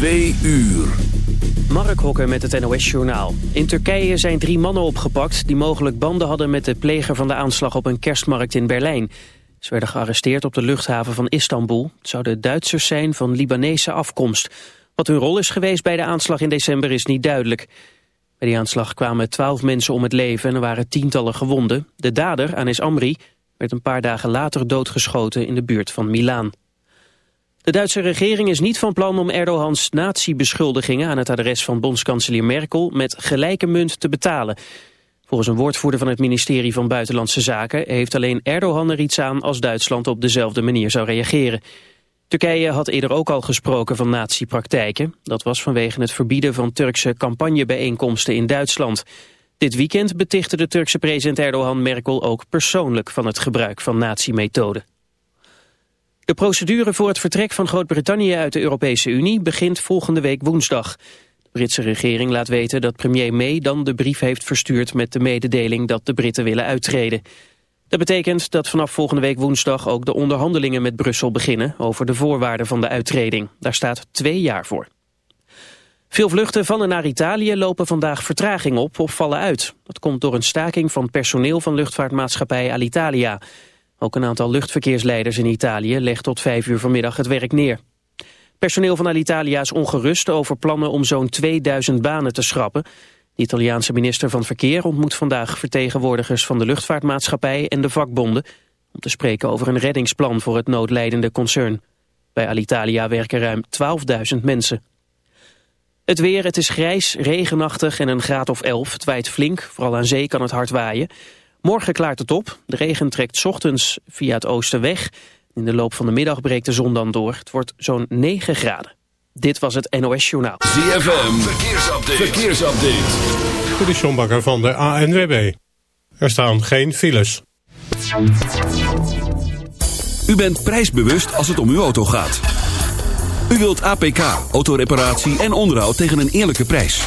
Twee uur. Mark Hokker met het NOS Journaal. In Turkije zijn drie mannen opgepakt die mogelijk banden hadden met de pleger van de aanslag op een kerstmarkt in Berlijn. Ze werden gearresteerd op de luchthaven van Istanbul. Het zouden Duitsers zijn van Libanese afkomst. Wat hun rol is geweest bij de aanslag in december is niet duidelijk. Bij die aanslag kwamen twaalf mensen om het leven en er waren tientallen gewonden. De dader, Anis Amri, werd een paar dagen later doodgeschoten in de buurt van Milaan. De Duitse regering is niet van plan om Erdogans nazi-beschuldigingen aan het adres van bondskanselier Merkel met gelijke munt te betalen. Volgens een woordvoerder van het ministerie van Buitenlandse Zaken heeft alleen Erdogan er iets aan als Duitsland op dezelfde manier zou reageren. Turkije had eerder ook al gesproken van nazi-praktijken. Dat was vanwege het verbieden van Turkse campagnebijeenkomsten in Duitsland. Dit weekend betichtte de Turkse president Erdogan Merkel ook persoonlijk van het gebruik van nazi-methoden. De procedure voor het vertrek van Groot-Brittannië uit de Europese Unie begint volgende week woensdag. De Britse regering laat weten dat premier May dan de brief heeft verstuurd met de mededeling dat de Britten willen uittreden. Dat betekent dat vanaf volgende week woensdag ook de onderhandelingen met Brussel beginnen over de voorwaarden van de uittreding. Daar staat twee jaar voor. Veel vluchten van en naar Italië lopen vandaag vertraging op of vallen uit. Dat komt door een staking van personeel van luchtvaartmaatschappij Alitalia. Ook een aantal luchtverkeersleiders in Italië legt tot vijf uur vanmiddag het werk neer. Personeel van Alitalia is ongerust over plannen om zo'n 2000 banen te schrappen. De Italiaanse minister van Verkeer ontmoet vandaag vertegenwoordigers van de luchtvaartmaatschappij en de vakbonden om te spreken over een reddingsplan voor het noodlijdende concern. Bij Alitalia werken ruim 12.000 mensen. Het weer, het is grijs, regenachtig en een graad of 11. Het flink, vooral aan zee kan het hard waaien. Morgen klaart het op. De regen trekt ochtends via het oosten weg. In de loop van de middag breekt de zon dan door. Het wordt zo'n 9 graden. Dit was het NOS Journaal. ZFM, verkeersupdate. verkeersupdate. Dit is John Bakker van de ANWB. Er staan geen files. U bent prijsbewust als het om uw auto gaat. U wilt APK, autoreparatie en onderhoud tegen een eerlijke prijs.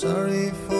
Sorry for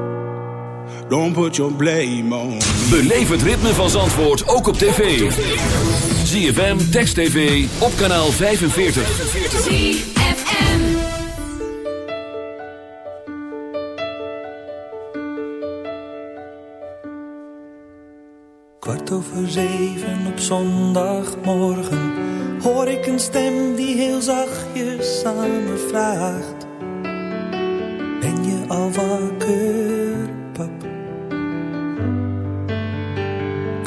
Don't put your blame on me. Beleef het ritme van Zandvoort ook op tv. ZFM, Text TV, op kanaal 45. Kwart over zeven op zondagmorgen hoor ik een stem die heel zachtjes aan me vraagt: Ben je al wakker,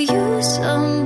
you some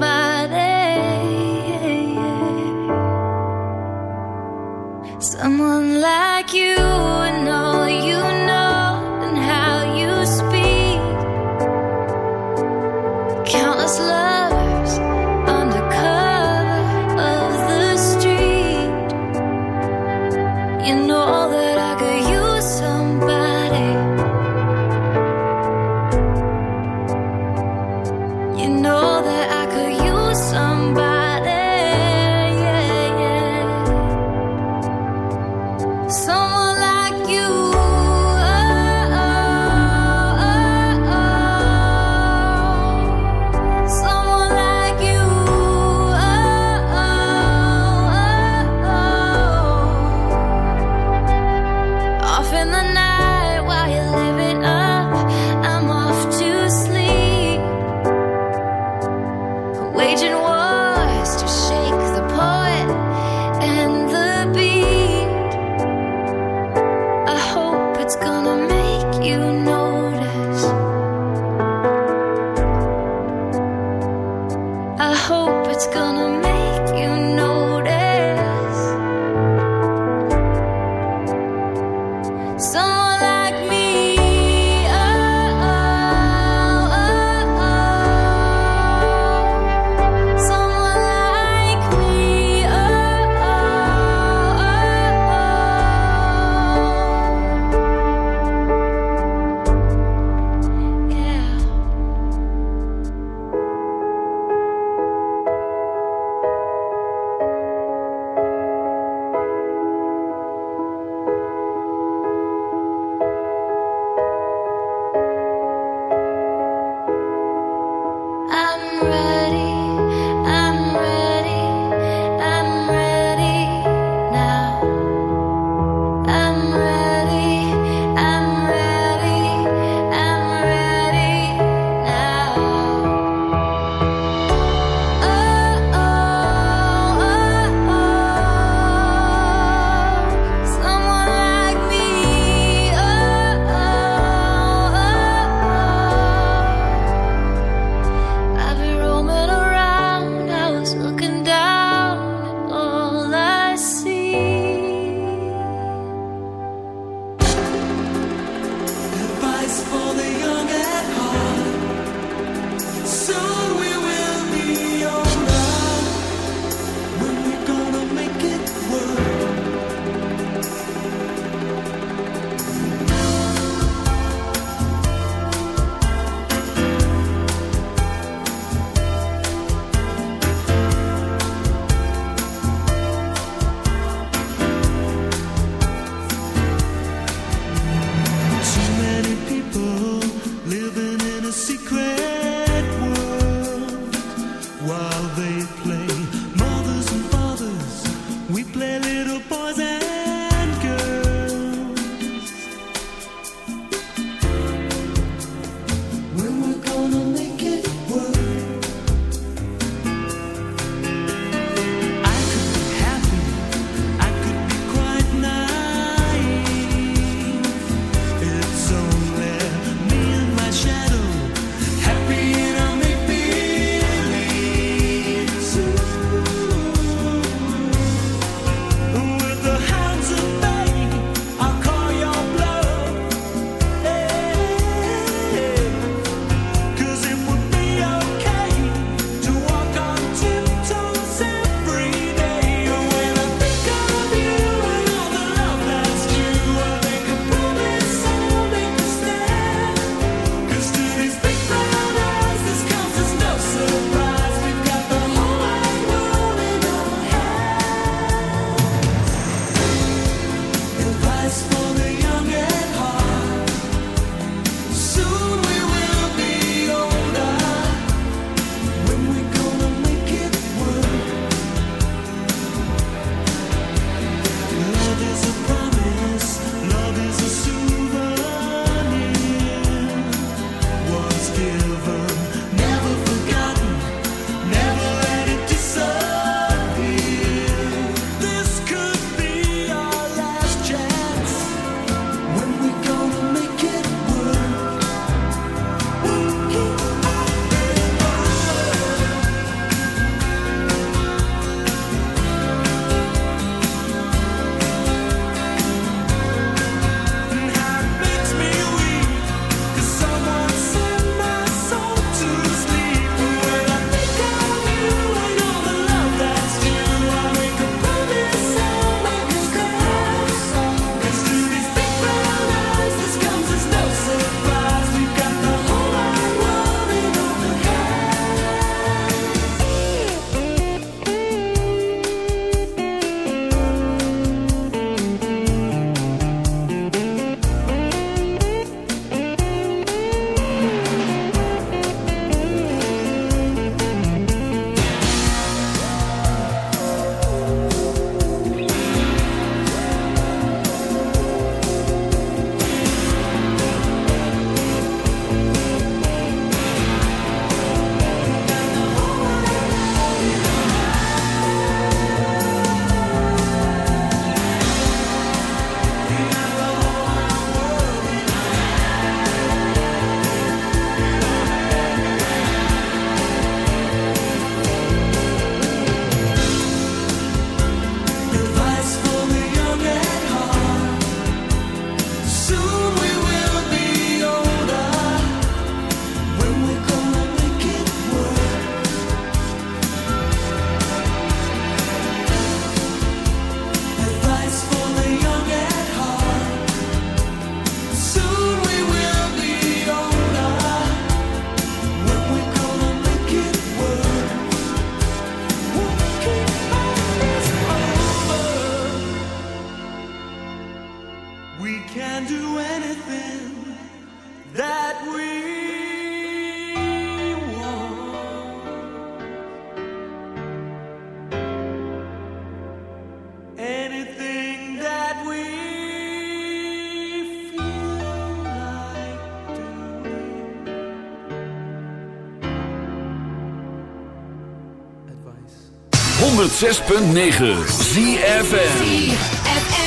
106.9 ZFM.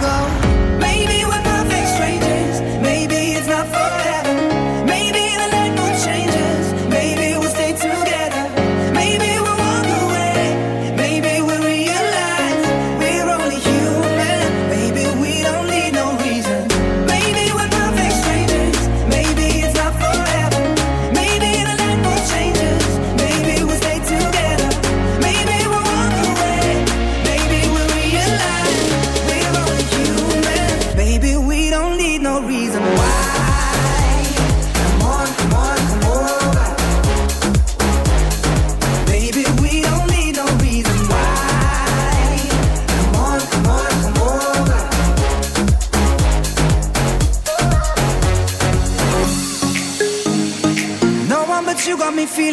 Go.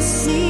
see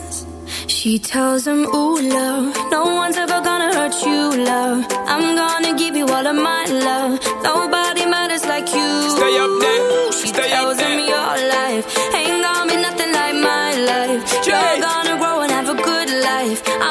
She tells him, ooh, love, no one's ever gonna hurt you, love. I'm gonna give you all of my love. Nobody matters like you. Stay up there. She Stay tells up him your life ain't gonna be nothing like my life. You're gonna grow and have a good life. I'm